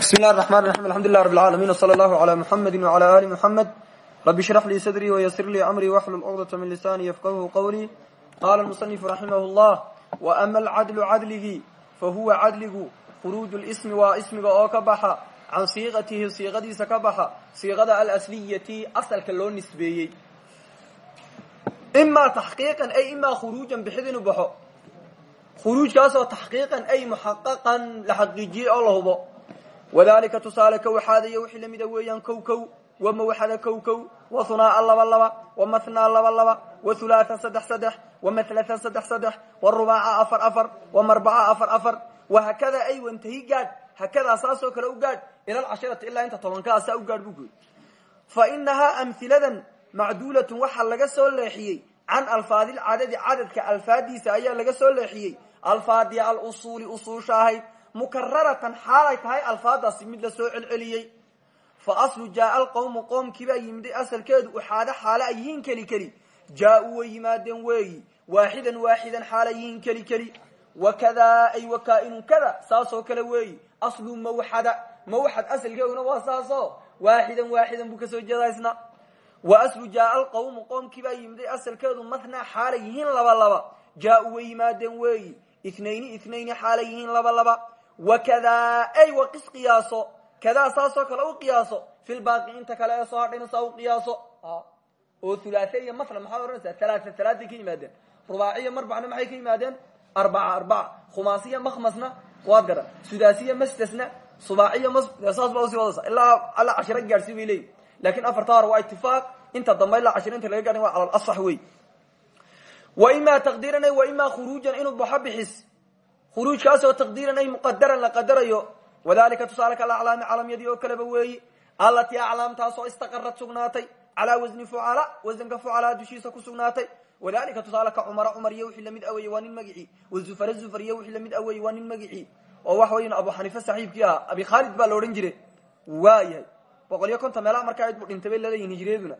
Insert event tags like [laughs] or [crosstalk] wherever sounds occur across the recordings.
bismi illahi raxmaan raxim alxamdulilah rab alcaalamiin wsala allahu calaa muxamedi wacala ali muxamed rabi shrax lii sadrii wayasir lii amrii waxlul cuqdata min lisaani yafqahu qawlii qaala almusanifu raximah llah wa ama alcadlu cadligii fa huwa cadligu khuruuju lismi waa ismiga oo ka baxa can siiqatihi siiqadiisa ka baxa siiqada alasliyati asalka loo nisbeeyey imaa taxqiiqan ay imaa khuruujan bixid inuu baxo khuruujkaasoo taxqiiqan ay muxaqaqan la xaqiijiyey oo la hubo wadalika tusaale kow xaadaya wixii lamida weeyaan kow kow wa mawxada kow kow wa hunaa'a laba laba wa mathnaa laba laba wa hulaathan saddex saddex wa mathlatan saddex saddex wa rubaaca afar afar wa marbaca afar afar wa hakada ay wantahi gaadh hakadaa saasoo kale u gaadh ila alcashirati ilaa inta tobankaa saa u gaadh buu gooy fa inahaa amhiladan macduulatun waxaa laga soo leexiyey can alfaadilcadadi cadadka alfaadiisa ayaa laga alfaadi mukararatan xaalay tahay alfaadaasi mid la soo celceliyey. Fa aslu jaaa alqowmu qoomkiibaa yimid asalkeedu uxaado xaale ay yihiin keli keli. Jaa-uu way yimaadeen weeyi waaxidan waaxidan xaalay yihiin keli keli. Wakadaa ay wakaainun kada saasoo kale weeyi aslu mawxada mawxad asalkeeduna waa saaso waaxidan waaxidan buu ka soo jeedaa wa aslu jaaa alqowmu qoomkiibaa yimiday asalkeedu mathnaa xaalay yihiin laba laba. Jaa-uu way weeyi ithnayni ithnayni xaalay yihiin laba laba wakadaa ay waqis qiyaaso kadaa saasoo kale u qiyaaso. Filbaaqi inta kale ee soo hadhayna saa u qiyaaso. Oo hulaathe iyo mathna maxaad odhanaysaa halaata halaatay ka yimaadeen. Rubaaciya marbacna maxay ka yimaadeen? Arbaca arbaca khumaasiya makhmasna waad garan sudaasiya mastasna subaaciya saas baa u sii wadaysa. Ilaa alla cashiro gaadhsi bay leeyihi laakiin afarta hore waa itifaaq inta dambe khuruujkaasoo taqdiiran ay muqadaran la qadarayo wadalika tusaale kal aclaami calamyadii oo kaleba weeyi allatii aclaamtaasoo istaqarad sugnaatay calaa wasni fucala wasanka fucalaa dushiisa ku sugnaatay wadalika tusaale ka cumara cumar iyo wixii la mid aweye waa nin magicii wazufara zufar iyo wixii la mid aweye waa nin magicii oo wax weyn abu xaniife saaxiibkii ahaa abi khaalid baa la odhan jiray waayahay boqol iyo konton meelaha markaa id bu dhintay bay leedayihin hijriyaduna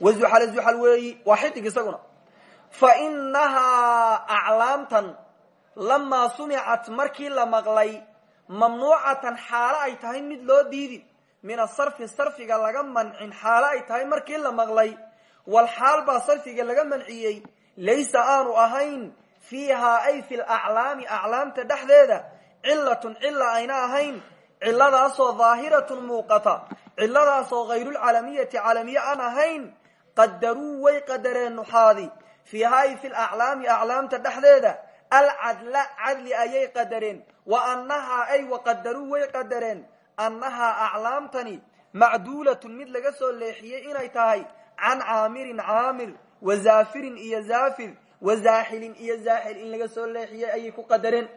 wazuxala zuxal weeyi waa xidig isaguna. Fa inahaa lamaa sumicat markii la maqlay mamnuucatan xaalo ay tahay mid loo diidi. Min asarfi sarfiga laga mancin xaalo ay tahay markii la maqlay. Wal xaal baa sarfiga laga manciyey. Laysa aanu ahayn fiihaa ay fi laclaami aclaamta dhexdeeda. Cilatun cila ayna ahayn. Ciladaasoo daahiratun muuqata. Ciladaasoo hayrulcalamiyati calamiye aan ahayn. Qadaruu way qadareen nuxaadi fiihaa ay fi laclaami aclaamta dhexdeeda alcadla cadli ayay qadareen wa annahaa ay waqadaruu way qadareen annahaa aclaamtani macduulatun mid laga soo leexiyey inay tahay can caamirin caamir wa zaafirin iyo zaafir wa zaaxilin iyo zaaxil in laga soo leexiyey ayay ku qadareen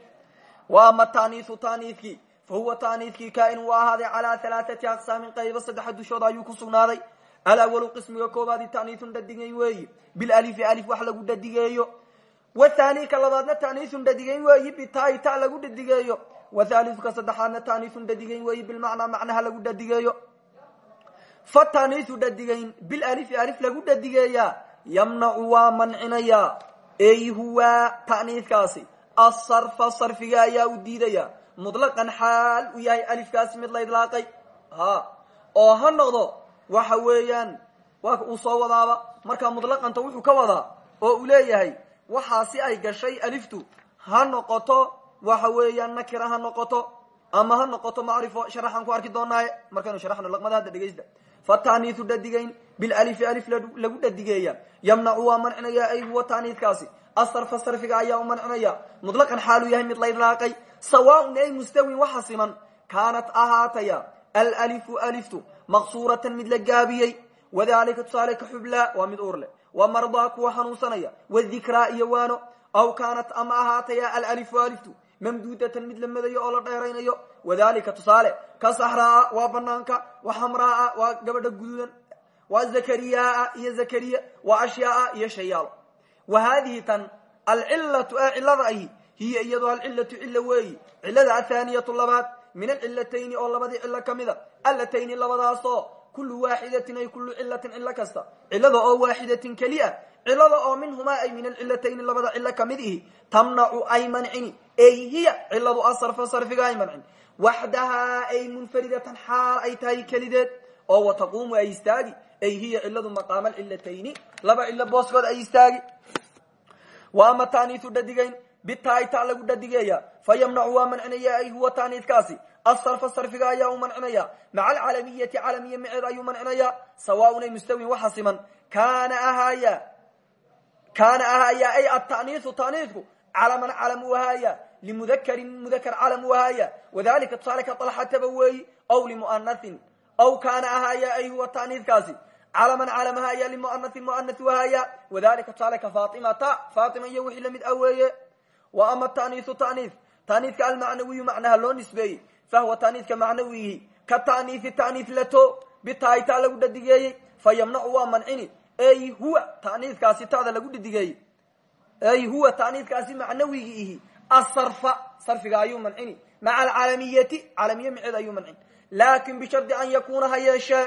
wa ama taaniisu taaniiskii fa huwa taaniiskii kaain uu ahaaday calaa halaathati aqsaamin qaybo saddexa dushooda ayuu ku sugnaaday alawalu qismiga koobaadi taaniisun dhadigay weeyi bilalifi alif wax lagu dhadigeeyo wathani ka labaadna taaniisun dhadigayn weeyi bitai ta lagu dhadigeeyo wathaliuka saddexaadna taaniisun dhadigayn weeyi bilmacnaa macnaha lagu dhadigeeyo fa taaniisu dhadigayn bilalifi alif lagu dhadigeeyaa yamnacu waa mancinayaa ey huwa taaniiskaasi asarfa sarfiga ayaa u diidaya mutlaqan xaal u yahay alifkaasi mid la idlaaqay. Ha. Oo ha noqdo waxa weeyaan waa uu soo wadaaba. Markaa mutlaqanta wuxuu ka wadaa oo uu leeyahay waxaasi ay gashay aliftu. Ha noqoto waxa weeyaan nakira ha noqoto ama ha noqoto macrifo sharaxaan ku arki doonaaye markaynu sharaxno laqmada hadda dhegaysta. Fataniisu dhadigayn bilalifi alif lagu dhadigeeya yamnacu waa mancinaya ay huwa taaniiskaasi asarfa sarfiga ayaa u mancinaya mutlaqan xaaluu yahay mid la idlaaqay sawaaun ay mustawin waxa siman. Kaanat ahaataya alalifu aliftu. Maqsuuratan mid la gaabiyey. Wadalika tusaale ka waa mid uur wa mardaa kuwa xanuunsanaya wadikraa iyo waano. Aw kaanat ama ahaataya alalifu aliftu. Mamduudatan mid la madayo oo la dheeraynayo. Wadalika tusaale. Ka saxraa waa banaanka wa xamraa waa gabadha guduudan. Wa zakariyaa iyo zakariya. Wa ashyaaa iyo shayaalo wa haadihi tan alcilatu ee cilada ahi hiya iyadoo alcilatu cilo weeyi. Cilada athaaniyatu labaad min alcilatayni oo labadii cilo ka mida allatayni kullu waaxidatin ay kullu cilatin cilo kasta. Cilada oo waaxidatin keliya cilada oo minhumaa ay min alcilatayni labada cilo ka mid ihi tamnacu ay mancini. Ey hiya ciladu asarfa sarfiga ay mancin waxdahaa ay munfaridatan xaal ay tahay kelideed oo wataquumu ay istaagi. Ay hiya ciladu maqaama cilatayni laba cilo booskood ay istaagi. Wa ama taaniiu dhadigayn bitaai ta lagu dhadigeeya fa yamnacu waa mancinaya asarfa sarfiga ayaa u mancinaya maca alcalamiyati calamiya maceed ayuu mancinaya sawaaun ay mustawin waxa siman kaana ahaaya kaana ahaaya ay ataniiu taniidku calaman calam u ahaaya limudakarin mudakar calam u ahaaya wadalika tusaale ka alxataba weeyi aw limuanahin aw kaana ahaaya ay huwa taniidkaasi calaman calam ahaaya limuanahin muana u ahaaya wadalika tusaale ka faatimata faatima iyo wixii la mid a weeye wa ama taniiu tanii taniidka almacnawiyu macnaha loo nisbeeyey fahwa taniidka macnawiyihi ka taniii tanii lato bitaaita lagu dhadigeeyey fa yamnacu waa mancini ey huwa taniidkaasi tada lagu dhadigeeyey ey huwa taniidkaasi macnawigi ihi asarfa sarfiga ayuu mancini maca alcalamiyati calamiye maceed ayuu mancin laakin bishardi an yakuna ha yeeshee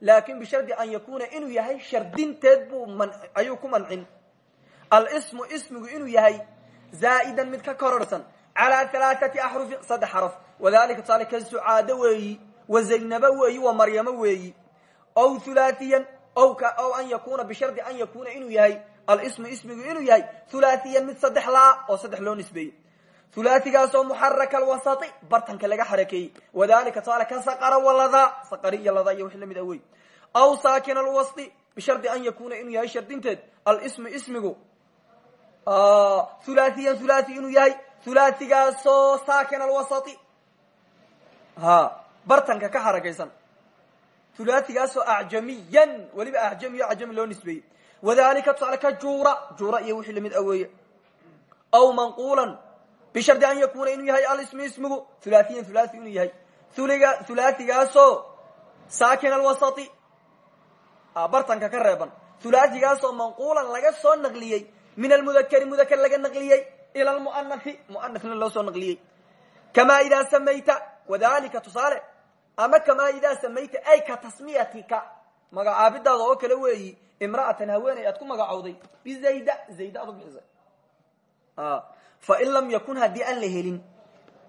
laakin bishardi an yakuna inuu yahay shardinteed buu ayuu ku mancin alsmu ismigu inuu yahay zaa'idan mid ka kororsan calaa alaaati axrufi saddex xaraf wadalika tusaale ka sucaado weeyi wa zaynaba weeyi wa maryamo weeyi. Ow hulaaiyan ow an yakuna bishardi an yakuna inuu yahay alsmu ismigu inuu yahay hulaaiyan mid saddex laa oo saddex loo nisbeeyey. Hulaaigaasoo muxaraka alwasai bartanka laga xarakeeyey wadalika tusaale ka saqara walada saqari iyo lada iyo wix la mid a wey aw saakin alwasdi bishardi an yakuna inuu yahay shardinteed alsmu ismigu. Alwasai ha bartanka ka xarakaysan hulaigaasoo acjamiyan weliba acjamiyo acjami loo nisbeeyey. Wadalika tusaale ka juura iyo wixii la mid aweeye aw manqulan bishardi an yakuna inuu yahay alismu ismigu hulaiyan hulai inuu yahay. Hulaigaasoo saakin alwasai bartanka ka reeban. Hulaigaasoo manqulan laga soo naqliyey min almudakri mudakr laga naqliyey ila lmuanai muanasna loo soo naqliyey. Kamaa idaa samayta wadalika tusaale ama kamaa idaa samayta ay ka tasmiyatika magacaabidaada oo kale weeyi imra'atan haweeney aad ku magacowday bizayda zayda aad u bixisay. Fain lam yakun haddii aan la helin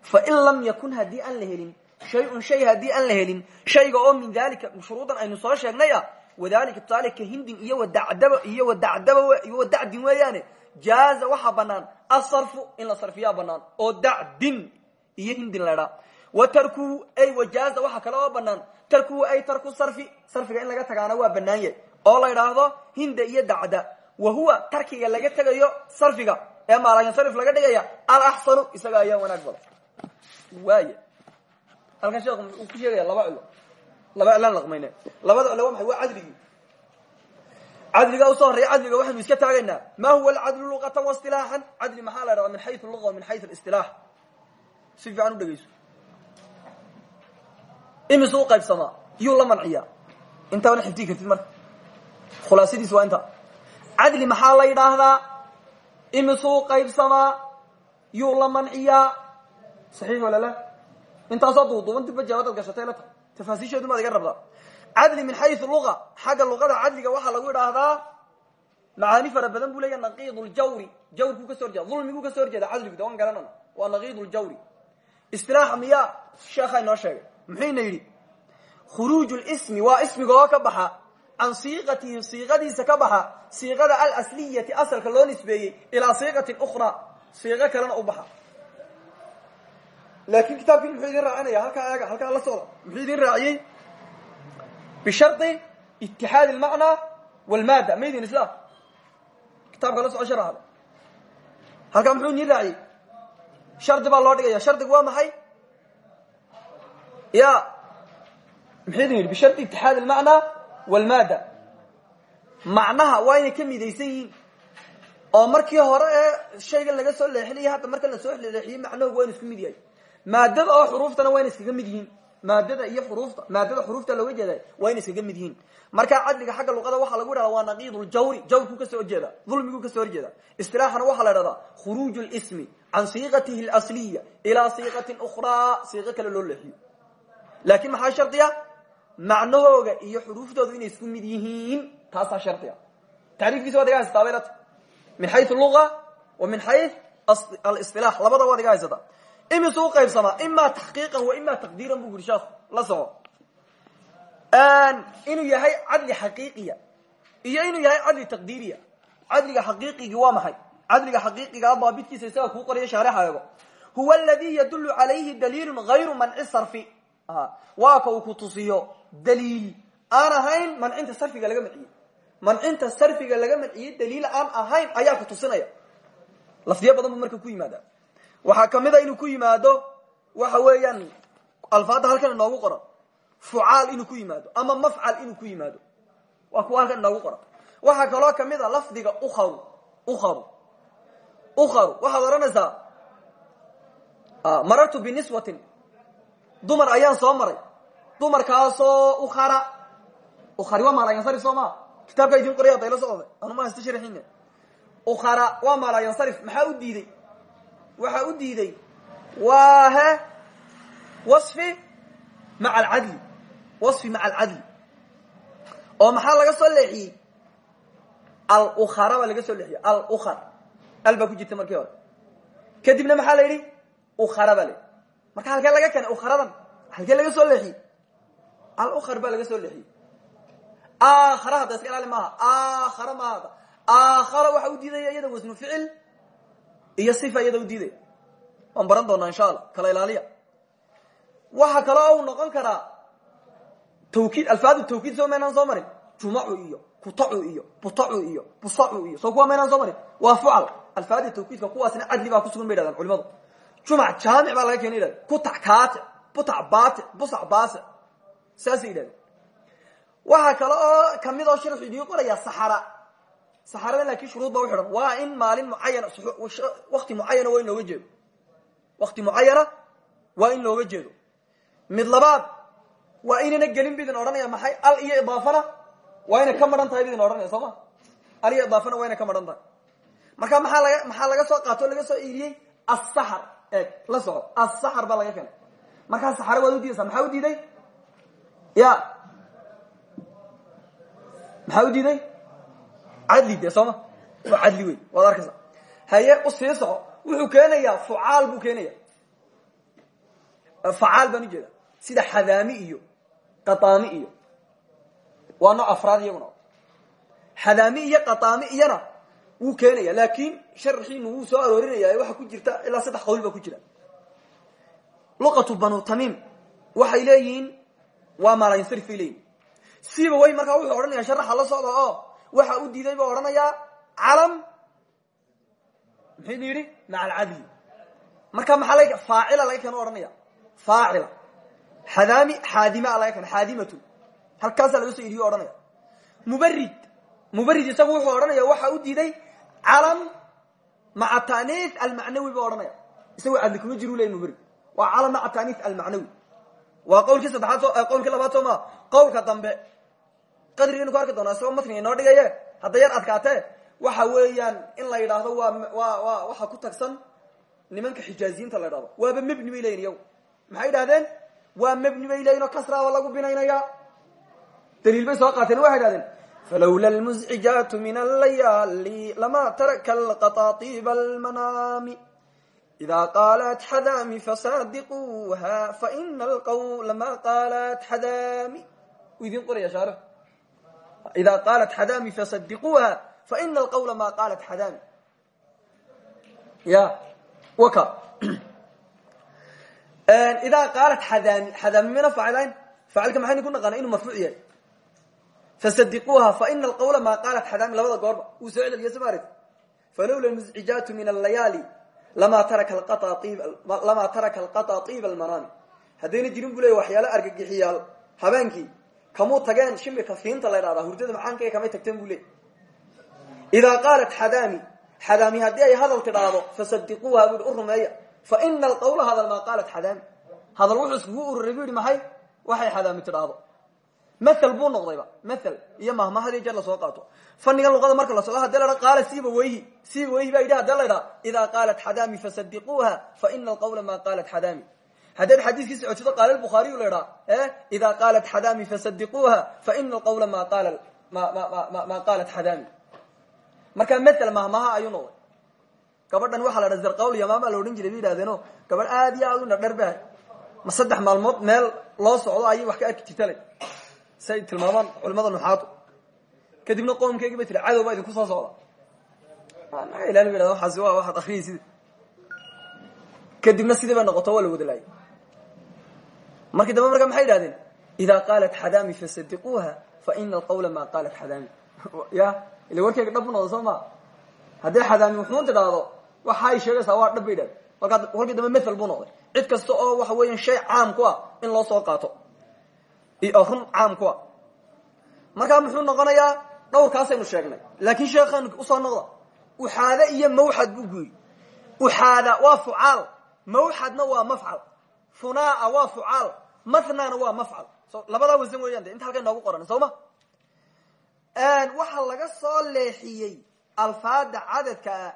fain lam yakun haddii aan la helin shay-un shay haddii aan la helin shayga oo min dalika shuruudan aynu soo sheegnay a wadalika tusaale ka hindin iyo wadacdaba iyo wadacdaba iyo wadacdin weeyaane jaaza waxaa banaan wa tarkuhu ay wajaaza waxaa kale oo banaan tarkuhu ay tarku sarfi. Sarfiga in laga tagaana waa banaan yahay oo la idhaahdo hinda iyo dacda. Wa huwa tarkiga laga tegayo sarfiga. Ee maalayansarif laga dhigaya alaxsanu isaga ayaa wanaag badan. Waaya halkan sheekhu uu ku sheegaya laba cilo. Laba cilaan laqmayne. Labada cilo waa maxay? Waa cadligii cadligaa u soo horreeya cadliga waxaynu iska taagaynaa ma huwa alcadlu luqatan waistilaaxan cadli maxaa la dhahdaa min xayu luga wa min xayu istilaax si fiican u dhegeyso imise u qaybsamaa yuu la manciyaa intaana xifdii kartid marka. Khulaasadiis waa inta. Cadli maxaa la yidhaahdaa? Imisuu qaybsamaa yuu la manciyaa saxiix wala la. Intaasoo duuduuban dibba jawaadaad gashatay la tahay tafaasiisheedu maad iga rabdaa min xayu luga xagga luqada cadliga waxaa lagu idhaahdaa macaani fara badan buu leeya naqiid ljawri jawrkuu ka so horjeeda dulmiguu ka soo horjeeda cadligu de garanana waa naqiid ljawri istilaaxa miyaa? Sheekhaa inoo sheegay muxuyna yidhi khuruuj lsmi waa ismiga oo ka baxa can siiqatihi siiqadiisa ka baxa siiqada alsliyati asalka loo nisbeeyey ilaa siiqatin ukra siiqo kalena u baxa. Laakin kitaabkiin muxuu idin raacinaya halkaa eega halkaa la socda muxuu idin raaciyey? Bishari itixaadi almacnaa walmaada maydin isla? Kitaabka la soco sharaxda muxuu idin raaciyey? Shardi loo dhigaya. Shardigu waa maxay ya muxuu yidhi bishari itixaadi almacnaa walmaada macnaha waa inay ka midaysan yihiin oo markii hore ee shaygan laga soo leexinaya hadda marka la soo leexiyey macnahogu waa inu isku mid yahay maadada oo xuruuftana waa ina iskaga mid yihiin maadada iyo xuruufta maadada xuruufta looga jeeda waa ina iskaga mid yihiin markaa cadliga xagga luqada waxaa lagu idhahda waa naqiid ljawri jawrkuu ka soo horjeeda dulmiguu ka soo horjeeda istilaaxana waxaa la idhahdaa khuruuj lsmi can siiqatihi اlasliya ilaa siiqatin ukhraa siiqo kale loo leexiyo laakin maxaa shardiya macnahooga iyo xuruuftoodu inay isku mid yihiin taasaa shardiga tacriifkiisa waad iga haysataa baylata min xayu luga wa min xayu alisilaax labada waad iga haysata imisu u qaybsamaa imaa taxqiiqan wa imaa taqdiiran bu yidhi sheekhu la soco. Inuu yahay cadli xaqiiqiya. Iyo inuu yahay cadli taqdiiriya. Cadliga xaqiiqigi waa maxay? Cadliga xaqiiqigaa daabitkiisa isaga kuu qoraya shaarexaago huwa aladi yadulu calayhi daliilu gayru manci sarfi waa ka uu ku tusiyo daliil aan ahayn mancinta sarfiga laga manciyey mancinta sarfiga laga manciyey daliil aan ahayn ayaa ku tusinaya. Lafdiyo badan bu marka ku yimaada. Waxaa ka mid a inuu ku yimaado waxa weeyaan alfaada halkan inoogu qoran fucaal inuu ku yimaado ama mafcal inuu ku yimaado. Waa kuwa halkan inoogu qoran waxaa kaloo ka mid a lafdiga ukaru ukaru ukaru waxaad odhanaysaa marartu biniswatin dumar ayaan soo maray. Dumarkaasoo ukara ukari waa maalayansarif soo maa kitaabkaa idin qoraya dayla socda anuma haysta sharxina ukara waa maalayansarif maxaa u diiday? Waxaa u diiday waa he wasfi maca alcadli wasfi maca alcadli oo maxaa laga soo leexiyey? Alukara baa laga soo leexiyey. Alukar al baa ku jirta markii hore. Kadibna maxaa la yidhi? Ukara baa marka halkee laga keenay ukharadan halkee laga soo leexiyey alukar baa laga soo leexiyey akhara hadda iska ilaali maaha. Akhara maaha. Hadda akhara waxa u diidaya iyada wasnu ficil iyo sifa iyada u diidaya waan baran doonaa insha allah kala ilaaliya. Waxa kaloo u noqon karaa tawkiid alfaadu tawkiid soo maynaan soo marin. Jumacu iyo kutacu iyo butacu iyo busacu iyo. Soo kuwa maynaan soo marin. Waa fucal. Alfaada tawkiidka kuwaasna cadli baa kusugan bay yidhahdaan culimadu jumac jaamic baa laga keena yidhahda kutac kaate butac baate busac baase saasay yidhahdeen waxaa ka mid oo sharaxu idiin qoraya saxara saxarada laakiin shuruud ba u waa in maalin mucayana wakti mucayana waa in looga jeedo wakti waa in looga mid labaad waa inayna gelin ba idin odhanaya maxay al iyo idaafana waa inay ka tahay ba idin odhanaya soo al iyo idaafana waa inay ka tahay marka laga maxaa laga soo qaato o laga soo iiriyey asaxar eeg la soco asaxar baa laga keenay. Markaa saxara waad udiidaysaa maxaa u diiday ya maxaa u diiday cadli de sooma waa cadli wey waad haye u sii soco. Wuxuu keenayaa fucaal buu keenaya facaal baan ujeeda sida xadaami iyo qataami iyo waa nooc afraad iyaguna. Xadaami iyo qataami iyana wuu keenaya laakin sharxiinu wuu soo aroorinaya waxa ku jirta ilaa saddex qowl baa ku jira. Luqatu banu tamim waxay leeyihiin waa maalansarif bay leeyihiin siba way markaa wuxuu odhanaya sharaxa la socda oo waxa u diiday buu odhanayaa calam muxuu yidhi maca alcadli marka maxaa faacila laga keeno ohanaya faacila. Xadaami xaadima laga keena xaadimatu. Halkaasaa laga soo iriyo odhanaya mubarid mubarid isagu wuxuu odhanaya waxa u diiday calam maca taaniis almacnawi buu odhanaya. Isagu cadli kuma jiru ley mubarid waa calam maca taaniis almacnawi. Waa qawlkii saddexaad qawlkii labaad soo maa qawlka dambe. Qadrigaynu ku arki doonaa isagoo matniga inoo dhigaye hadda yar adkaatee waxa weeyaan in la yidhaahdo waa waa waxa ku tagsan nimanka xijaaziyiinta la yidhahdo waaba mebni bay leyihin iyagu. Maxay yidhahdeen waa mebni bay leyihin oo kasraaba lagu binaynaya. Daliil bay soo qaateen waxay idhahdeen falawla almuzcijaatu min allayaali lama taraka alqataatiba almanaami ida qaalat xadaami fasaadiquuha faina alqawla ma qaalat xadaami u idin qoraya shaarix ida qaalat xadaami fasadiquuha faina alqawla ma qaalat xadaami ya waka idaa qaalat xadaami xadaami mina faacilayn faacilka maxaynu ku naqaana inuu marfuuc yahay fasadiquuha faina alqawla ma qaalat xadaami labada goorba wuu soo celeliya somaarg falowla muscijaatu min allayaali lamaa taraka alqataatiiba almanaami haddayna jirin bu leya waxyaalo argagixiyaal habeenkii kamuu tageen shimirka fiinta la ydhahdaa hurdada macaanka kamay tagteen bu leey idaa qaalat xadaami xadaami haddii ay hadal tidhaahdo fasadiquuha bu u rumeeya faina alqawla hadal maa qaalat xadaami hadal wuxuu iskugu ururay bu yihi maxay waxay xadaami tidhaahdo mael buu noqdayba. Mael iyo mahma had iyo jeer la soo qaato. Fanigan luqada marka la socdo haddii la dha qaala siiba weyhi siiba weyhi ba yidhi haddii la ydhaa idaa qaalat xadaami fasadiquuha faina alqawla ma qaalat xadaami. Haddaad xadiiskii socotido qaala bukhaariyu la idhaa e idaa qaalat xadaami fasadiquuha faina alqawla ma qaala ma qaalat xadaami. Marka mael mahmaha ayuu noqday. Gabadhan waxaa la dha zarqawl yamaama la odhan jiray bay yidhahdeeno gabadh aad iyo aad u dhardher bahay ma saddex maalmood si ay tilmaamaan culimada nuxaadu kadibna qoomkeygii bay tiri cadow baa idinku soo socda. Ilaali ba waaasi waa waxaad akriyay sida kadibna sidii bay noqoto waa la wada laayay. Markii dambe marka maxay yidhahdeen? Ida qaalat xadaami fasadiquuha faina alqawla ma qaalat xadaami. [laughs] Ya ila warkeyga dhab bu noqda soo ma? Hadday xadaami wuxuun tidhaahdo waxay sheegaysaa waa dhab bay yidhahden markaa kolkii dambe methel buu noqday. Cid kasta oo waxa weeya shay caam ku ah in loo soo qaato oo run caam ku ah. Markaa muxuu noqonayaa dhowrkaasaynu sheegnay. Laakiin sheekhan u soo noqda uxaada iyo mawxad buu yidhi uxaada waa fucaal. Mawxadna waa mafcal. Funaa waa fucaal. Mathnana waa mafcal. So wasan weeyaan inta halkay noogu qoran soo ma? Waxaa laga soo leexiyey alfaada cadadkaa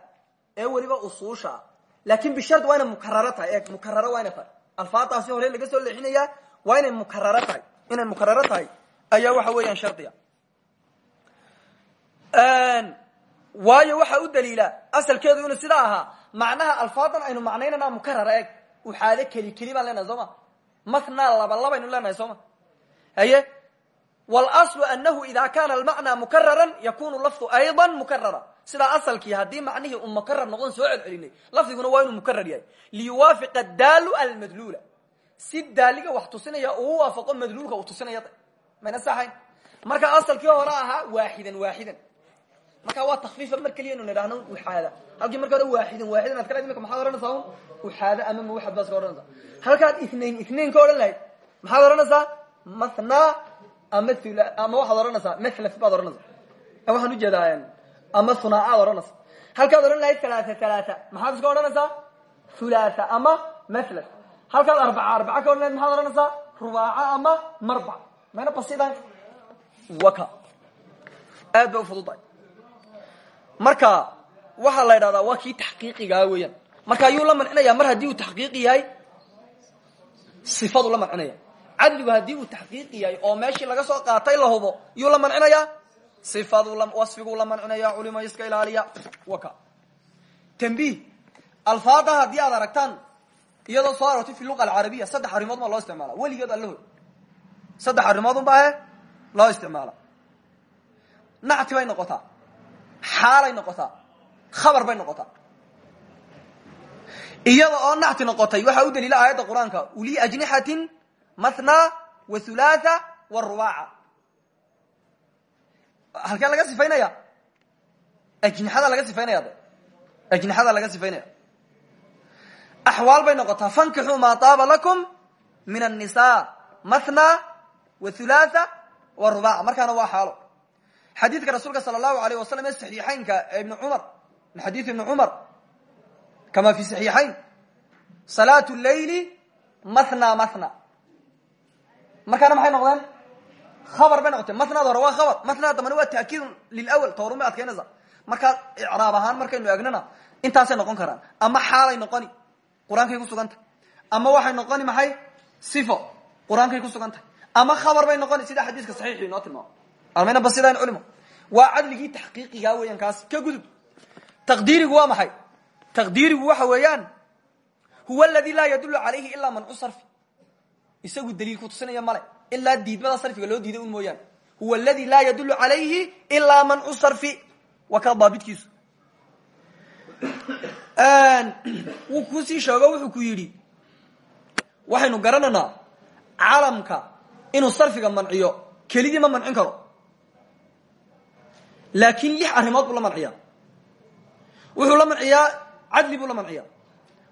ee weliba usuusha. Laakin bishard waa inay mukararo tahay. E mukararo waa inay tahay. Alfaadaasi hore laga soo leexinaya waa inay mukararo tahay inay mukararo tahay ayaa waxa weeyaan shardiga waayo waxa u daliila asalkeedu inuu sidaa ahaa macnaha alfaadan aynu macnaynana mukarara eeg uxaade keli keli baan leenahay soo ma mathnaa laba labaynu leenahay soo ma haye wاlأصlu anahu ida kana almacnaa mukarara yakunu lafdu ayضa mukarara sidaa asalkii haddii macnihii uu mukarar noqon soo celcelinay lafdiguna waa inuu mukarar yahay liyuwaafiqa daalu almadluula si daaliga wax tusinaya uu waafaqo madluulka uu tusinaya mayna saxayn marka asalkii hore ahaa waaxidan waaxidan. Marka waa takfiifa mar keliya inu nidhahno uxaada halkii marka hore waaxidan waaxidan. Ad kala imika maxaad ohanaysaa un uxaada ama mawxad baad ka odhanaysaa halkaad ithnain ithnain ka odhan lahayd maxaad odhanaysaa mathnaa ama ula ama waxaad odhanaysaa mathlaf baad odhanaysaa waxaan u jeedaa ama hunaaad odhanaysa halkaad odhan lahayd alaata alaata maxaad iska odhanaysaa hulaatha ama mathlaf halkaad arbaca arbaca ka odhan lahayd maxaad odhanaysaa? Rubaaca ama marbac. Mayna basidan waka. Aad bay ufududahay marka waxaa la ydhahdaa waa kii taxqiiqigaa weeyaan. Marka ayuu la mancinaya mar haddii uu taxqiiqi yahay sifadu la mancinaya cadligu haddii uu taxqiiqi yahay oo meeshii laga soo qaatay la hubo yuu la mancinayaa? Sifadu wasfiguu la mancinaya culimo iska ilaaliya waka. Tambiih alfaada haddii aad iyadoo soo arortay fi luqa alcarabiya saddex arrimood baa loo isticmaala. Weligeed allahood saddex arrimood un baahe loo isticmaala. Nacti bay noqotaa. Xaalay noqotaa. Khabar bay noqotaa. Iyada oo nacti noqotay waxaa u daliila aayadda qur'aanka uli ajnixatin mathna wa hulaatha wa rubaaca. Halkee laga sifaynaya? Ajnixada laga sifaynaya de? Ajnixada laga sifaynaya axwaal bay noqotaa. Fankixuu maa taaba lakum min annisa mathna wa hulaatha wa rubaaca. Markaana waa xaalo. Xadiidka rasuulka sala allahu alayh wasalam ee saxiixaynka ee ibni cumar min xadiidi ibni cumar kama fi saxiixayn. Salaatu leyli mathna mathna markaana maxay noqdeen? Khabar bay noqotee mathnada hore waa khabar. Mathnada dambana waa taakiidun lilawal tawrun bay adkeynaysaa markaa icraab ahaan markaynu egnana intaasay noqon karaan. Ama xaalay noqoni qur'aankay ku sugan tahay ama waxay noqoni maxay? Sifo qur'aankay ku sugan tahay ama khabar bay noqoni sida xadiiska saxiixi inoo tilmaamo. Almayna basidan culimo waa cadligii taxqiiqigaa weeyaan kaasi ka gudub. Taqdiirigu waa maxay? Taqdiirigu waxa weeyaan huwa aladi laa yadulu calayhi ilaa mancu sarfi isagu daliil ku tusinaya male ilaa diidmada sarfiga loo diiday un mooyaane. Huwa aladi laa yadulu calayhi ilaa mancu sarfi waa ka daabidkiisu wuu ku sii sheego wuxuu ku yidhi waxaynu garanaynaa calamka inuu sarfiga manciyo kelidii ma mancin karo. Laakin lix arrimood buu la manciyaa. Wuxuu la manciyaa cadli buu la manciyaa.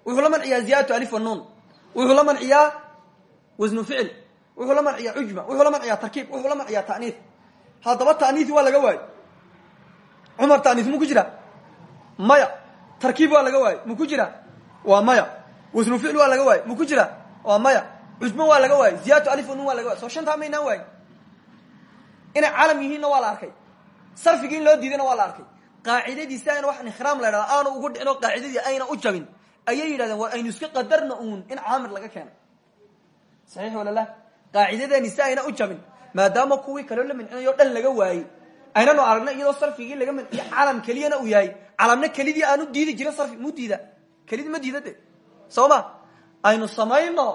Wuxuu la manciyaa ziyadatu alif wanuun wuxuu la manciyaa wasnu ficil. Wuxuu la manciyaa cujma wuxuu la manciyaa tarkiib. Wuxuu la manciyaa ta'niif. Haddaba ta'niif waa laga waayo cumar ta'niif mu ku jira? Maya tarkiib waa laga waayo mu ku jira? Waa maya. Wasnu ficil waa laga waayo mu ku jira? Waa maya. Cujmo waa laga waayo ziyadatu alif wanuun waa laga wayo soo shantaa maynaan waayo inay calam yihiinna waa la arkay. Sarfigii in loo diidayna waa la arkay. Qaacidadiisi ayna wax inkhiraam la ydhahda aanu ugu dhicin oo qaacidadii ayna u jabin. Ayay yidhahdeen war aynu iska qadarna uun in caamir laga keenay. Saxiix wala la? Qaacidadeeni si ayna u jabin. Maadaama kuwii kaloo la mincinayo o dhan laga waayey aynanu aragnay iyadoo sarfigii laga calam keliyana uu yahay. Calamna kelidii aanu diidi jirin sarfi mu diida? Kelidii ma diida de aynu samayno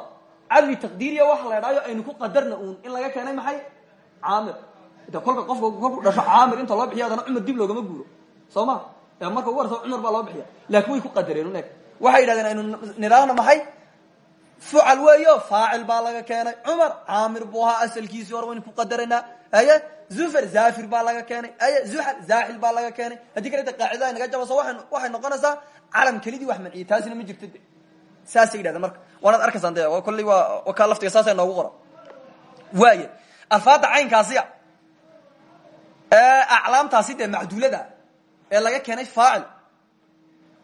cadli taqdiiriya waxa la aynu ku qadarna uun. In laga keenay maxay? Caamir. De kolka qofka kolku dhasho caamir inta loo bixiya adana cumar dib loogama guuro. Soo ma? Marka ugu horsa cumar baa loo bixiya. Laakiin way ku qadareen un eg waxay yidhahdeen aynu nidhaahno maxay fucal weeyo faacil baa laga keenay cumar caamir buu ahaa asalkiisii hore waynu ku qadaranaa aye zufar zafir baa laga keenay aye zuxal zaaxil baa laga keenay haddii kale de qaacida ay naga jabaso waxay noqonaysaa calam kelidii wax manciyay taasina ma jirto de saasay yidhahdeen marka waanaad arkaysaan de kolley waa kaa laftiga saasa noogu qoran waay alfaada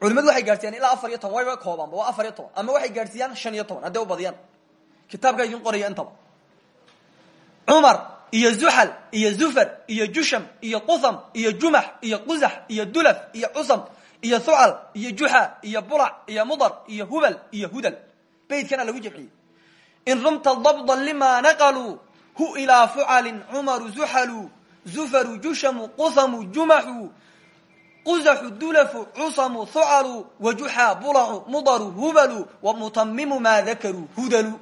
culimadu waxay gaadhsiiyaan ilaa afar iyo toban wayba koobaanba waa afar iyo toban. Ama waxay gaadhsiiyaan shan iyo toban hadday u badiyaan kitaabkaa idin intaba. Cumar iyo zuxal iyo zufar iyo jusham iyo qutham iyo jumax iyo quzax iyo dulaf iyo cusam iyo thucal iyo juxa iyo bulac iyo mudar iyo hubal iyo hudal. Beydkana lagu jamciyey. In rumta dabda lima naqaluu hu ilaa fucalin cumaru zuxalu zufaru jushamu quthamu jumaxu quzaxu dulafu cusamu thucalu wajuxa bulacu mudaru hubalu wamutamimu maa dakaruu hudalu.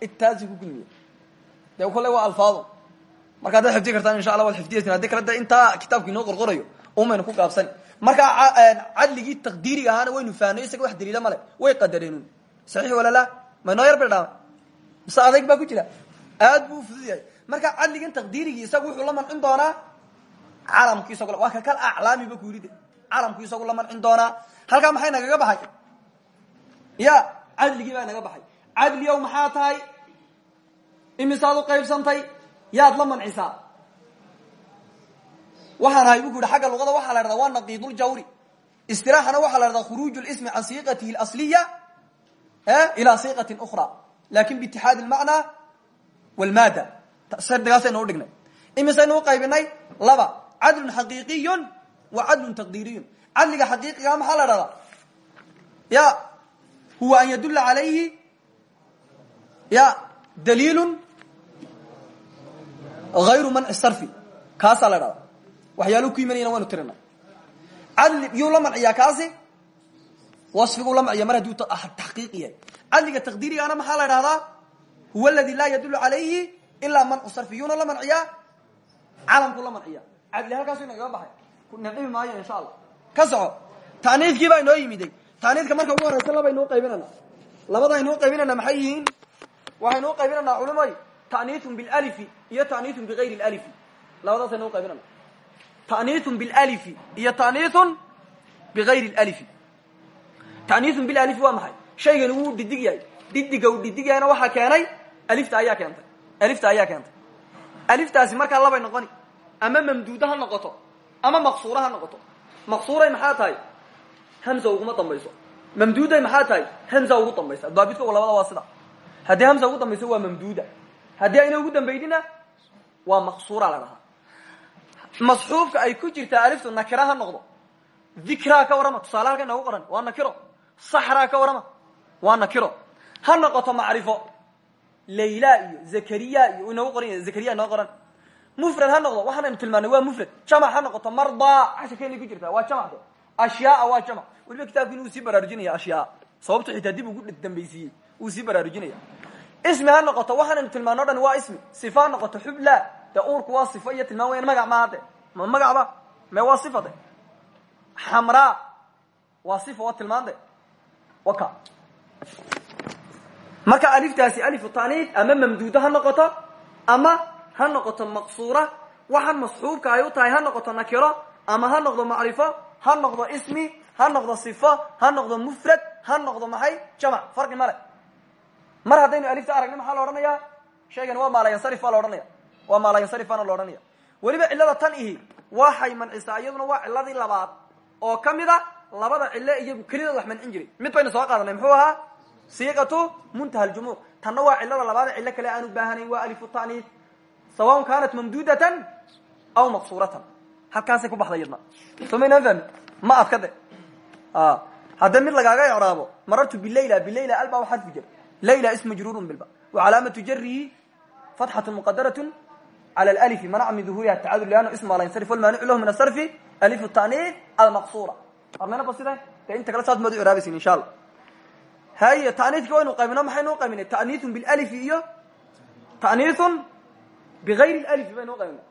Intaasi ku kulmiye de kole waa alfaado. Marka haddaad xifdi kartaan insha allah waad xifdiyaysin haddi kale de intaa kitaabku inoo qorqorayo umaynu ku gaabsani. Marka cadligii taqdiiriga ahaana waynu fahnay isaga wax daliila male way qadareenun saxiix walala maynoo yar bidhaama mise adayg baa ku jira? Aad buu ufudud yahay marka cadligan taqdiirigii isagu wuxuu la mancin doonaa waa ka kal aclaamiba ku yidhi. De calamku isagu la mancin doonaa. Halkaa maxay nagaga baxay? Ya cadligii baa naga baxay. Cadliyow maxaa tahay? Imisaad u qaybsantay? Yaad la mancisaa. Waxaan ahay bu ku yidhi xagga luqada waxaa la dhahdaa waa naqiiduljawri istilaaxana waxaa la dhahdaa khuruuju lismi can siiqatihi اlasliya ilaa siiqatin ukhra laakiin biitixaadi almacnaa walmaada shardigaasaynu udhignay imisaynu uqaybinay laba cadlun xaqiiqiyun wa cadlun taqdiiriyun cadliga xaqiiqigaa maxaa la dhahdaa ya huwa an yadula alayhi ya daliilu ayru manci sarfi. Kaasaa la dhahdaa waxyaalu ku imanayana waynu tirina cadli yuu la manciyaa kaasi? Wasfiguu la manciya mar hadduu taxqiiq yahay. Cadliga taqdiirigaana maxaa la dhahdaa huwa aladi laa yadulu calayhi ilaa mancu sarfi. Yuuna la manciyaa calamkuu la manciya cadli halkaasu inagaga baxay. Nacimi maayo insha allah. Ka soco. Taaniifkii baa inoo yimiday. Taaniifka marka ugu horeysa labaynu uqaybinana labadaynu uqaybinana maxay yihiin? Waxaynu uqaybinanaa culimay taniiun bilalifi iyo taniiun bigayri lalifi labadaasaynu uqaybinana taniiun bilalifi iyo taniiun bigayri lalifi taniiun bilalifi waa maxay? Shaygani wuu dhidig yahay. Dhidiga uu dhidig yahayna waxaa keenay alifta ayaa keentay. Alifta ayaa keentay. Aliftaasi markaa labay noqoni ama mamduuda ha noqoto ama maqsuura ha noqoto. Maqsuuray maxaa tahay? Hamsa uguma dambayso. Mamduuday maxaa tahay? Hamsa ugu dambaysa. Daabidka labada waa sida. Haddii hamsa ugu dambayso waa mamduuda. Haddii ayna ugu dambaydina waa maqsuura la dhahaa masxuufka ay ku jirtaa aliftu nakira ha noqdo. Dikraa ka warrama tusaale halka inoogu qoran. Waa nakiro. Saxraa ka warrama waa nakiro. Ha noqoto macrifo. Layla iyo zakariya iyo inoogu qoran zakariya inoo qoran mufrad ha noqdo waxaanaynu tilmaanay waa mufrad jamac ha noqoto mardaa casharkeena ku jirtaa waa jamac de ashyaaa waa jamac weliba kitaabkiin uu sii baraarujinaya ashyaa sababto xitaa dib ugu dambaysiiyey uu sii baraarujinaya ismi ha noqoto waxaanaynu tilmaano o dhan waa ismi sifa ha noqoto xubla dee uurku waa sifo iyo tilmaan weyan magac maaha de ma magacba me waa sifa de xamraa waa sifa waa tilmaan de waka marka aliftaasi alifu taniif ama mamduudo ha noqoto ama ha noqoto maqsuura waxaan masxuubka ay u tahay ha noqoto nakiro ama ha noqdo macrifo ha noqdo ismi ha noqdo sifo ha noqdo mufrad ha noqdo maxay? Jamac farqi male. Mar haddaynu alifta aragna maxaa la odhanaya waa maalayansarif baa la odhanaya waa maalayansarif baana la odhanaya weliba cillada tan ihi waxay mancisaa iyaduna waa ciladii labaad oo ka mid a labada cilo iyagu kelidood wax mancin jiray mid baynu soo qaadanay muxuu ahaa? Siiqatu muntaha ljumuuc tanna waa cilada labaad cilo kale aan u baahanayn waa alifu ta'niif sawaun kanat mamduudatan aw maqsuuratan halkaasay ku baxday yadna soo maynaan fahmi ma adka de haddii mid lagaaga icraabo marartu bilayla bilayla alba xarfu jar layla ism majruurun bilba wa calaamatu jarihi fatxatu muqadaratun cala alalifi manaca min duhuriha tacadul lianna isma la yansarif walmaanicu lahu min asarfi alifu taaniif almaqsuura armayna basida dee inta kale saad maad u iraabaysin insha allah haye taaniiska waynu qaybino maxaynu u qaybinay ta'niisun bilalifi iyo ta'niisun bigayri lalifi baynu u qaybinay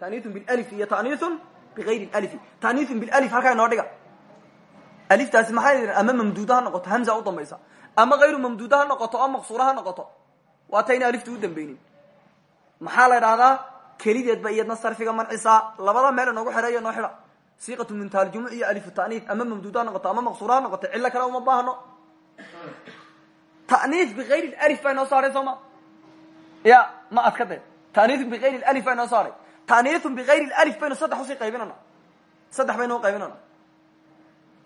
ta'niisun bilalifi iyo ta'niisun bigayri lalifi ta'niisun bilalif halkaa inoo dhiga aliftaasi maxay ama mamduuda ha noqoto hamza u dambaysa ama hayru mamduuda ha noqoto oo maqsuura ha noqoto waa tayna alifta u dambeynin maxaa la idhahdaa kelideed ba iyadna sarfiga mancisaa labada meel inoogu xereeyo noo xidha siiqatu muntaaljumuc iyo alifu ta'niif ama mamduuda ha noqoto ama maqsuura ha noqoto cillo kale uma baahno baa de ta'niiun bigayri alif baa inoo saaray. Ta'niiun bigayri alif baynu saddex u sii qaybinana. Saddex baynu uqaybinana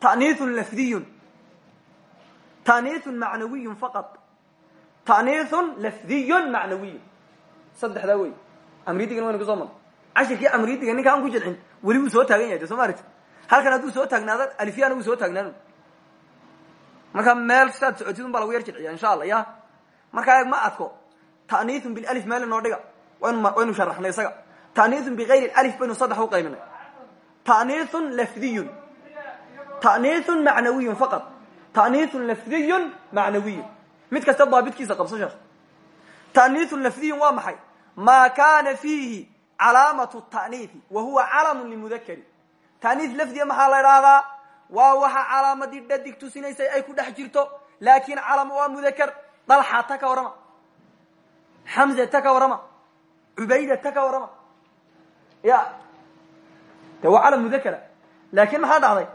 ta'niiun lafdiyun. Ta'niiun macnawiyun faqad ta'niiun lafdiyun macnawiyun. Saddexdaa wey amridigana waynu ku soo marno cashirkii amridiga ninka aan ku jilcin weli wuu soo taagan yahay de soo ma aragti halkan soo taagnaado alifyaana wuu soo taagnaano marka meel saad socotid un baa lagu yar jilciya insha allah ya markaa ma adko ta'niiun bilif meel inoo dhiga waynu sharaxnay isaga. Ta'niiun bigayri alif baynu saddex u qaybinay. Ta'niiun lafdiyun. Ta'niiun macnawiyun faqad ta'niiun lafdiyun macnawiyun. Mid kasta daabitkiisa qabso sheekh. Ta'niiun lafdiyun waa maxay? Maa kaana fiihi calaamatu ta'niifi wa huwa calamun limudakari ta'niis lafdiga maxaa la idhaahdaa waa waxa calaamadii dhadig tusinaysay ay ku dhex jirto laakin calam waa mudakar dalxa cubayda ta ka warrama ya de waa calam mudakara laakin maxaa dhacday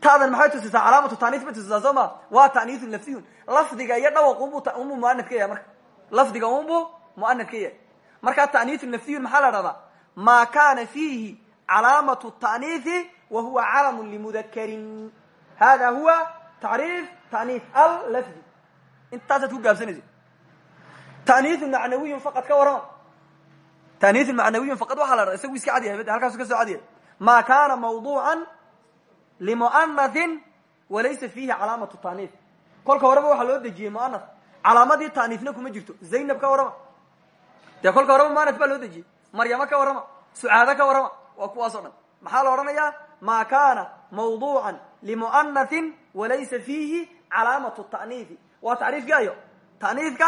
tadan maxay tusisaa calaamatu tanis bay tusisaa soo ma waa ta'niisun lafdiyun lafdiga iyo dhawaq unbu unbuu muanad ka yahay marka lafdiga unbuu muanad ka yahay markaa ta'niisun lafdiyun maxaa la dhahdaa maa kana fiihi calaamatu ta'niisi wa huwa calamu limudakarin hada huwa tacriif ta'niis allafdi intaasaad ku gaabsanaysa ta'niisun macnawiyun faqad ka warrama ta'niisun macnawiyun faqad waxaa la dhaha isagu iska cadyahay bade halkaasu ka soo cadyahay maa kana mawduucan limu'anahin walaysa fiihi calaamatu ta'niis kolka horeba waxaa loo dejiyey mu'anas calaamadii ta'niisna kuma jirto. Zaynab ka warrama dee kolka horeba mu'anas baa loo dejiyey maryamo ka warrama sucaado ka warrama waa kuwaas o dhan. Maxaa la odhanayaa? Maa kana mawduucan limu'anahin walaysa fiihi calaamatu ta'niisi waa tacriifkaayo. Ta'niiska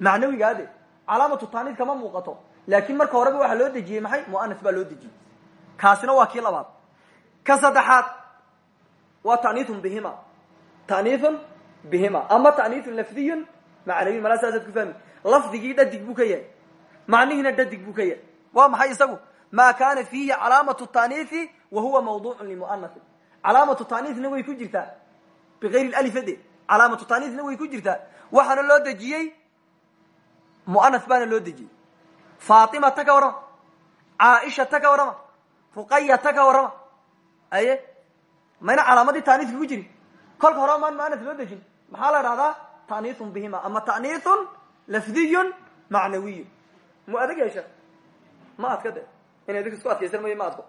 macnawigaade. Calaamatu ta'niis kama muuqato laakin marka horeba waxaa loo dejiyey maxay? Mu'anas baa loo dejiyey kaasina waa kii labaad. Ka saddexaad waa ta'niiun bihima. Ta'niiun bihima. Ama ta'niiun lafdiyun macnawiy malaa saasaad ku fahmi lafdigii dhadig buu ka yahay. Macnihiina dhadig buu ka yahay. Waa maxay isagu? Ma kana fiihi calaamatu ta'niisi wa huwa mawduucun limu'anasin calaamatu ta'niisna way ku jirtaa. Bigayri alifade calaamatu ta'niisna way ku jirtaa. Waxaana loo dejiyey mu'anas baana loo dejiyey faatima ta ka warrama caaisha ta ka warrama ruqaya ta ka warrama aye mayna calaamadii ta'niiska ku jirin kolka horeba maan mu'anas loo dejin. Maxaa la dhahdaa ta'niisun bihima. Ama ta'niisun lafdiyun macnawiyun. Mu adag yeesha? Ma adka de. Inay dadka isku adkaysan mayo ma adko.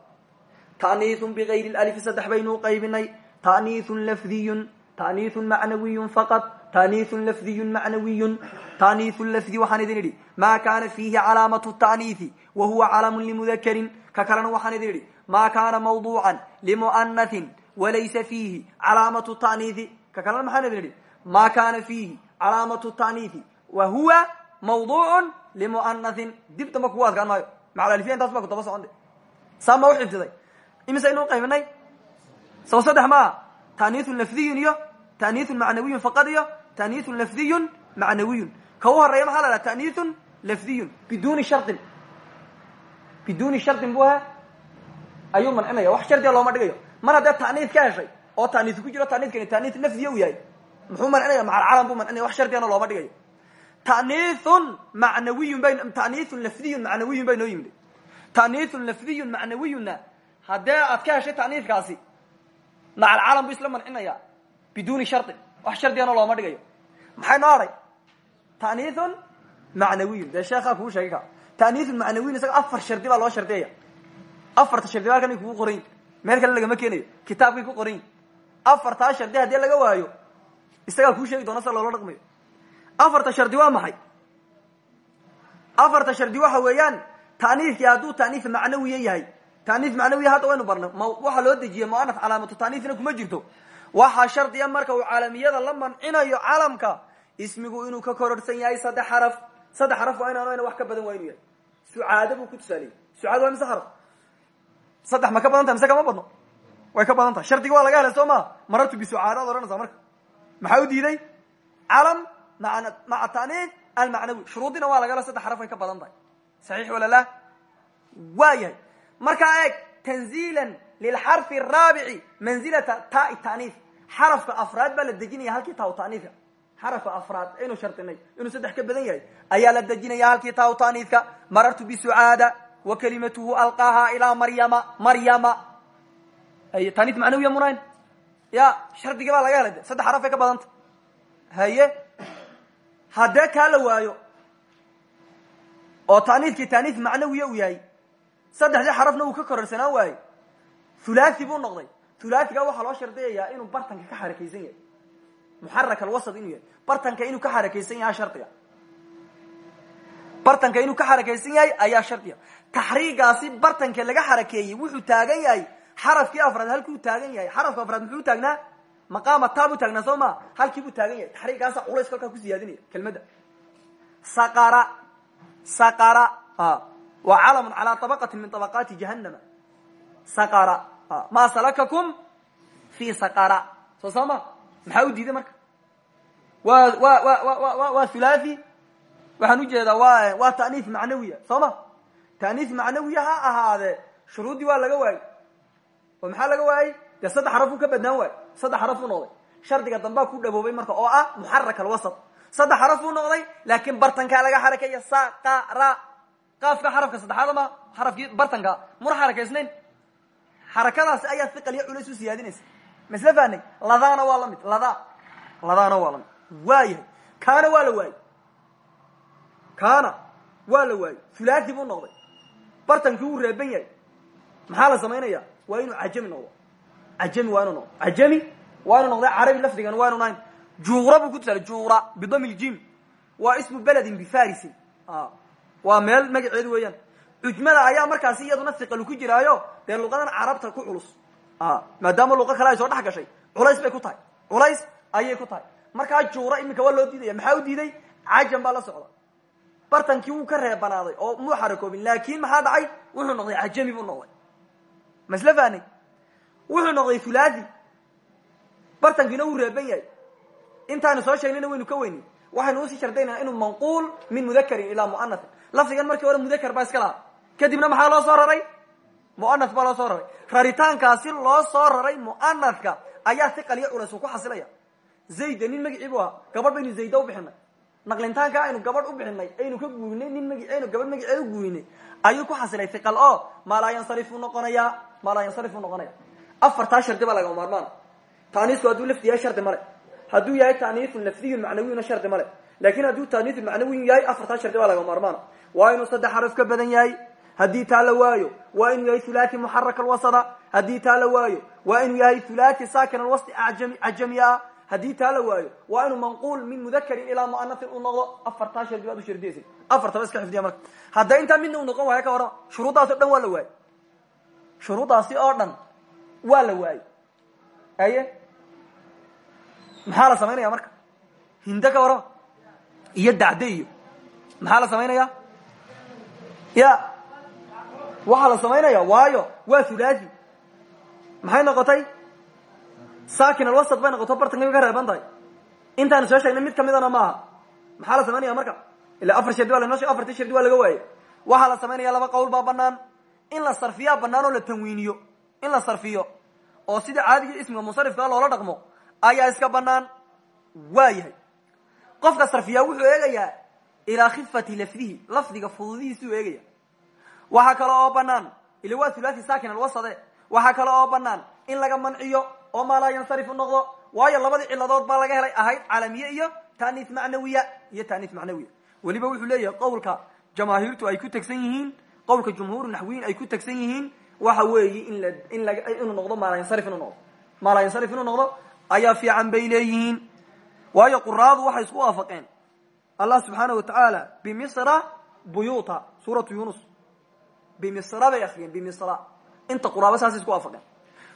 Ta'niisun bigayri lalifi saddex baynu qaybinay. Ta'niisun lafdiyun. Ta'niisun macnawiyun faqad ta'niisun lafdiyun macnawiyun ta'niisu lafdi waxaan idin idhi maa kaana fiihi calaamatu ta'niisi wa huwa calamun limudakarin ka kalena waxaan idin idhi ma kana mawduucan limu'anahin walaysa fiihi calaamatu ta'niisi ka kalena maxaan idin idhi ma kana fiihi calaamatu ta'niisi wa huwa mawduucun limu'anahin dib damba kugu adkaan maayo macalalifiya intaas baa ku daba soconde saa ma u xifdiday imise aynu qaybinay soo saddex maaha ta'niisun lafdiyun iyo ta'niisun macnawiyun faqad iyo ta'niisun lafdiyun macnawiyun ka u horreeya maxaa la dhaha ta'niisun lafdiyun biduni shardin biduni shardin bu ha ayuu mancinaya wax shardiga looma dhigayo mar haddee ta'niis ka heshay oo ta'niis ku jiro ta'niiskani ta'niis lafdiya u yahay muxuu mancinaya macalcalam buu mancinaya wax shardigana looma dhigayo ta'niisun macnawiyun bay ta'niisun lafdiyun macnawiyun bay noo yimid ta'niisun lafdiyun macnawiyunna haddee aad ka heshay ta'niiskaasi macalcalam buu isla mancinaya biduni shardin wax shardigana looma dhigayo maxay noo hadhay ta'niisun macnawiyun dee sheekhaa kuu sheegay ka ta'niisun macnawiyun isaga afar shardi baa loo shardiyaya afarta shardi ba halkan kugu qorayin meel kale lagama keenayo kitaabkay ku qorayin afartaa shardi haddii laga waayo isagaa kuu sheegi doona sida loola dhaqmayo afarta shardi waa maxay afarta shardi waxa weeyaan taaniifkii hadduu taaniif macnawiya yahay taaniif macnawiya hadda waynu barna m waxaa loo dejiyey muanaf calaamatu taaniifna kuma jirto waxaa shardiya marka uu caalamiyada la mancinayo calamka ismigu inuu ka kororsan yahay saddex xaraf. Saddex xaraf waa inaanu wax ka badan waa inuu buu ku tusaaleyey sucaad waa mise xaraf? Saddex ma ka badan tahay mise kama badno? Way ka badan tahay. Shardiga waa laga helay soo maa marartu bisucaado ad ohanaysaa marka. Maxaa u diiday? Calam maa maca taaniif almacnawi. Shuruudina waa laga hela saddex xaraf way ka badan tahay. Saxiix wala la waa yahay. Markaa eeg tanziilan lilxarfi araabici manzilata taai taaniif xarafka afraad baa la dejinaya halkii taa taaniifka xarafka afraad aynu shardinay inuu saddex ka badan yahay ayaa la dejinaya halkii taa taaniifka marartu bisucaada wa kalimatuhu alqaaha ilaa maryama maryama. Taaniif macnawiya munayn ya shardiga baa laga helay saddex xaraf ay ka badanta haye haddee waayo oo taaniifkii taaniif macnawiya uu yahay saddexdii xarafna uu ka kororsanaan waayo thulathi buu noqday thulaathiga waxaa loo shardiyayaa inuu bartanka ka xarakaysan yahay. Muxarak alwasad inuu bartanka inuu ka xarakaysan yahay shardiga. Bartanka inuu ka xarakaysan yahay ayaa shardiga. Taxriigaasi bartanka laga xarakeeyey wuxuu taagan yahay. Xarafkii afraad halkuu taagan yahay. Xarafka afraad muxuu taagnaa maqaama taa buu taagnaa soo halkii buu taagan yahay. Taxriigaasa culays kalkaa ku siyaadinaya. Kelmadda. Saqara. Saqara. Waa calamun calaa tabaqatin min tabaqaati jahannama. Saqara maa salakakum fi saqara. Soo soo ma maxaa u diiday marka? Wa wa wa waa thulathi? Waxaan u jeedaa wa waa ta'niif macnawiya. Soo ma ta'niif macnawiya ha ahaadee shuruuddii waa laga waayey. Oo maxaa laga waayey? Dee saddex xarafuu ka badnaan waayo saddex xaraf uu noqday. Shardiga dambaa ku dhaboobay marka oo ah muxarak alwasat. Saddex xaraf buu noqday laakiin bartankaa laga xarakeeya saqara. Qaafka xarafka saddexaad ma xarafkii bartanka muna xarakaysnayn xarakadaasi ayaa hiqal iyo culays u siyaadinaysa. Masla fahnay ladaana waa la lada. Ladaana waa la mid. Waa yahay. Kaana waa la waayey. Kaana waa la waayey. Thulathi buu noqday. Bartankii wuu reeban yahay. Maxaa la samaynaya waa inuu cajami noqdo. Ajami waa inuu noqdo ajami waa inuu noqda lafdigan waa inu juura buu ku tusaale. Juura. Bidami ljim waa ismu beledin bifarisin waa meel magaceedu weeyaan cujmada ayaa markaasi iyaduna hiqalu ku jiraayo dee luqadan carabta ku culus. Maadaama luqa kale ay soo dhex gashay culays bay ku tahay. Culays ayay ku tahay. Markaa juura iminka waa loo diidaya maxaa u diiday? Cajam baa la socda. Bartankii wuu ka reebanaaday oo muu xarakoobin laakin maxaa dhacay? Wuxuu noqday cajami buu noqday. Fahnay wuxuu noqday thulathi bartankiina wuu reeban yahay. Intaanu soo sheegnayna waynu ka weynin waxaynu u sii shardaynaa inuu manquul min mudakarin ilaa muanatin lafdigan markii hore mudakar baa iska lahaa kadibna maxaa loo soo raray? Muana baa loo soo raray. Raritaankaasi loo soo raray muanathka ayaa hiqal iyo culays ku xasilaya. Zayda nin magicii bu ahaa. Gabadh baynu zayda u bixinay. Naqlintaanka aynu gabadh u bixinay aynu ka guurinay nin magiceynu gabadh magaceed u ayuu ku xasilay hiqal o maalaa yansarifuu noqonaya maalaa yansarifuu noqonaya. Afartaa shardi baa lagama maarmaan. Taaniisku hadduu lafdi yahay shardi male hadduu yahay taaniisun lafdiyun macnawiyuna shardi male laakiin hadduu taaniisun macnawiyu yahay afartaa shardi baa lagama maarmaana waa inuu saddex xaraf ka badan yahay haddii taa la waayo waa inuu yahay thulathi muxarak alwasada. Haddii taa la waayo waa inuu yahay thulathi sakin alwasdi ajami cajami ah haddii taa la waayo waa inuu manquul min mudakarin ilaa muanatin uu noqdo afartaa shardi baad u shardiyaysa afartaba iska xifdiya marka. Hadda intaa midna uu noqon waayo ka warrama shuruuddaasi o dhan waa la waayey. Shuruuddaasi oo dhan waa la waayey. Aye maxaa la samaynaya marka? Hinde ka warrama iyo dacde iyo. Maxaa la samaynaya ya waxaa la samaynaya waayo waa thulathi maxay noqotay? Sakin alwasat bay noqoto bartanka ka reeban tahay. Intaanu soo sheegnay mid kamidana maaha. Maxaa la samaynaya marka? Ila afar shardi waa sheg afartii shardi waa laga waayey waxaa la samaynaya laba qowl baa banaan in la sarfiyaa banaan oo la tanwiiniyo. In la sarfiyo. Oo sida caadiga ismiga musarifkaa loola dhaqmo ayaa iska banaan waa yahay qofka sarfiyaa wuxuu eegayaa ilaa khifati lafdihi. Lafdiga fududihiisuu eegaya waxaa kale oo banaan ila waa thulathi sakin alwasade waxaa kale oo banaan in laga manciyo oo maa laa yansarifu noqdo. Waayo labadii ciladood baa laga helay ahayd calamiye iyo taaniis macnawiya iyo taaniis macnawiya. Weliba wuxuu leeyahay qowlka jamaahiirtu ay ku tegsan yihiin qowlka jumhuur naxwiyin ay ku tegsan yihiin waxa weeye in inuu noqdo maalayansarif inuu noqdo. Maalayansarif inuu noqdo ayaa fiican bay leeyihiin. Waayo quraadu waxay isku waafaqeen. Allah subxaana wa tacaala bimisra buyuta suuratu yunus bimisra bay akriyeen bimisra inta quraaba saas isku waafaqeen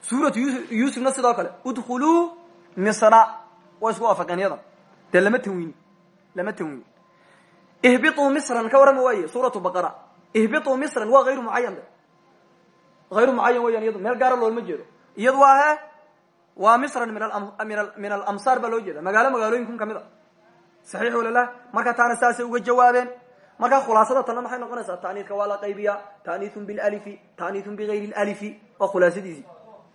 suuratu yuusufna sidoo kale udkhuluu misra way isku waafaqeen yadan dee lama tanwiin lama tanwiin ihbituu misran ka warrama waaye suuratu baqara ihbituu misran waa hayru mucayan de hayru mucayan weyan iyadu meel gaara loolma jeedo iyadu waa he waa misran min alamsaar baa loo jeeda magaalo magaalooyinkun ka mid a saxiix walalah marka taana saasay uga jawaabeen markaa khulaasada tanna maxay noqonaysaa? Taniidka waa la qaybiya taniithun bilalifi taniithun bigayri lalifi waa khulaasadiisii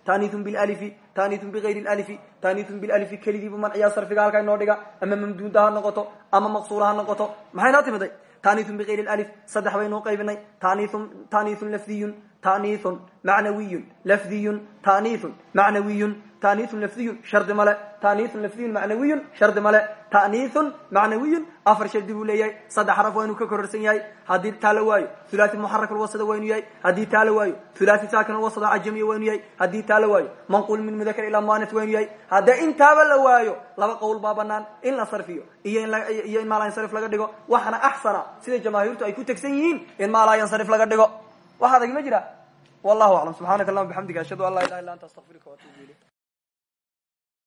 taniithun bilalifi taniithun bigayri lalifi taniithun bilalifi kelidiibu manciyaa sarfiga halka inoo dhiga. Ama mamduuda ha noqoto ama maqsuura ha noqoto. Maxay noo timiday taniithun bigayri alif saddex baynuu qaybinay. Taniithun lafdiyun taniithun macnawiyun lafdiyun taniithun macnawiyun taniithun lafdiyun shardi male. Taniithun lafdiyun macnawiyun shardi male. Taniithun macnawiyun afar shardi buu leeyahay. Saddex xaraf waa inuu ka kororsan yahay. Haddii taa la waayo thulathi muxarak lwasada waa inuu yahay. Haddii taa la waayo thulathi sakin lwasada cajamiya waa inuu yahay. Haddii taa la waayo manquul min mudakar ilaa muanis waa inuu yahay. Haddee intaaba la waayo laba qowl baa banaan in la sarfiyo iyo iyo in maalayansarif laga dhigo. Waxaana axsana sida jamaahiirtu ay ku tegsan yihiin in maalayansarif laga dhigo. Waxaad agma jira wallahu aclam. Subxaanaka allahuma bixamdika ashhadu an laa ilaha illa anta astaqfiruka waatubu ilayk